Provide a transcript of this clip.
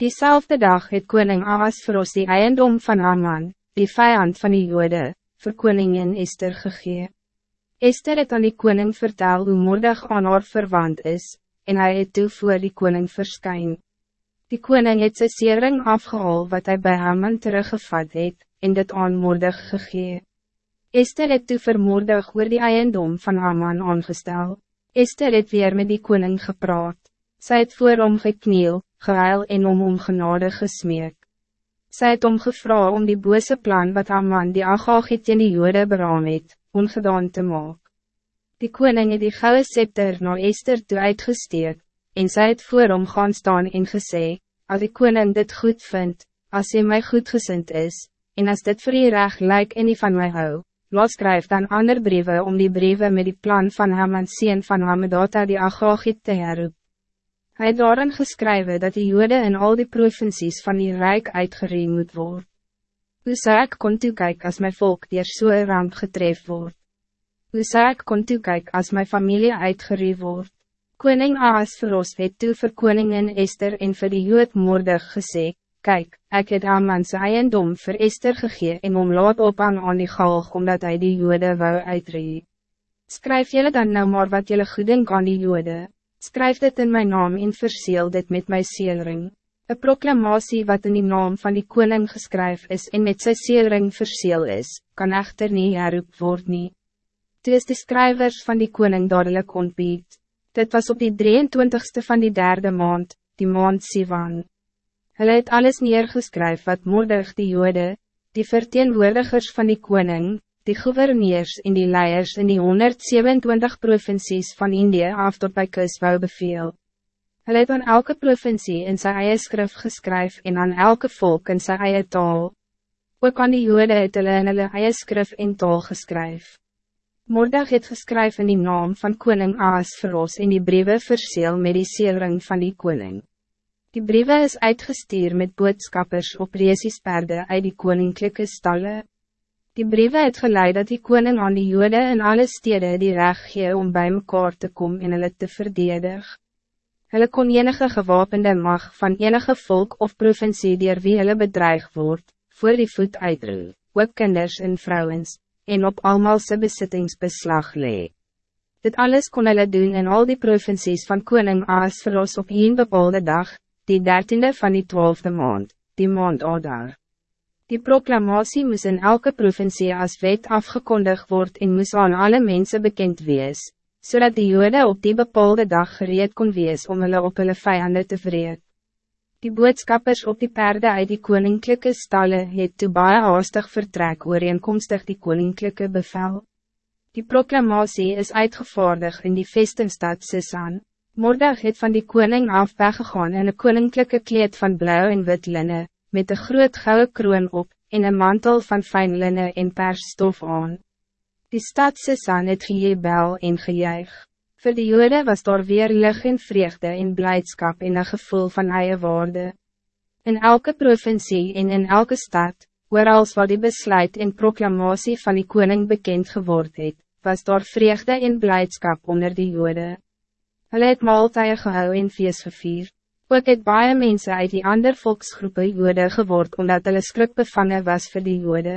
Diezelfde dag het koning Aas vir ons die eiendom van Haman, die vijand van die jode, vir koningin Esther gegee. Esther het aan die koning vertel hoe moedig aan haar verwant is, en hij het toe voor die koning verskyn. Die koning het sy sering afgehaal wat hij bij Haman teruggevat het, en dit aan moedig gegee. Esther het toe vermoordig oor die eiendom van Haman aangestel. Esther het weer met die koning gepraat. Sy het voor hom gekniel, gehuil en om hom genade gesmeek. Sy het om gevra om die bose plan wat Haman die Agagit in die jode beraam het, ongedaan te maak. Die koning het die gouden scepter na Esther toe uitgesteek, en sy het voor hom gaan staan en gesê, als die koning dit goed vindt, als hij mij goed gezind is, en als dit vir die reg lyk en die van mij hou, Lot skryf dan ander brieven om die brieven met die plan van Haman sien van Hamedata die Agagit te herroep. Hij het daarin geskrywe dat die jode in al die provincies van die Rijk uitgeree moet worden. Hoe zou ik kon toekijk als mijn volk die er so ramp getref wordt? Hoe zou ik kon toekijk als mijn familie uitgeree wordt? Koning Aas verlos het toe vir koningin Esther en vir die jood moordig gesê, Kijk, ik het Haman sy eiendom vir Esther gegee en om laat ophang aan die galg, omdat hij die jode wou uitree. Skryf jullie dan nou maar wat jullie goed denk aan die jode. Skryf dit in mijn naam en verseel dit met mijn seelring. Een proclamatie wat in die naam van die koning geskryf is en met sy seelring verseel is, kan echter niet herroep word nie. Toe is die schrijvers van die koning dadelijk ontbied. Dit was op die 23ste van die derde maand, die maand Sivan. Hulle het alles neergeskryf wat moedig die jode, die verteenwoordigers van die koning, die gouverneurs en die leiers in die 127 provincies van Indië af tot by kus wou beveel. Hulle het aan elke provincie in sy eie skrif geskryf en aan elke volk in sy eie taal. Ook aan die jode het hulle in hulle eie skrif en taal geskryf. Moordig het geskryf in die naam van koning Aas verlos en die briewe verseel met die seelring van die koning. Die brieven is uitgestuur met boodschappers op reesiesperde uit die koninklijke stallen. Die brieven het geleid dat die koning aan die jode in alle steden die recht gee om bij mekaar te komen en hulle te verdedig. Hulle kon enige gewapende mag van enige volk of provincie dier wie hulle bedreig word, voor die voet uitroe, ook kinders en vrouwens, en op almalse besittingsbeslag lee. Dit alles kon hulle doen in al die provincies van koning Aas verlos op een bepaalde dag, die dertiende van die twaalfde maand, die maand Adar. Die proclamatie moest in elke provincie als wet afgekondigd worden en moest aan alle mensen bekend wees, zodat die jode op die bepaalde dag gereed kon wees om hulle op hulle vijanden te vreed. Die boodschappers op die perde uit die koninklijke stallen het toe baie haastig vertrek ooreenkomstig die koninklijke bevel. Die proclamatie is uitgevaardigd in die vestingstad Sisan. Mordag het van die koning af weggegaan in een koninklijke kleed van blauw en wit linne, met een groot gouden kroon op, en een mantel van fijn linne en persstof aan. Die stad Sisan het gejebel en gejuig. Voor de jode was daar weer lig en vreugde en blijdschap en een gevoel van eie waarde. In elke provincie en in elke stad, als wat die besluit en proclamatie van die koning bekend geworden het, was daar vreugde en blijdschap onder die jode. Hulle het maaltuie gehou en feest gevier. Ook het baie mense uit die ander volksgroepen jode geword omdat hulle skrik bevangen was voor die jode.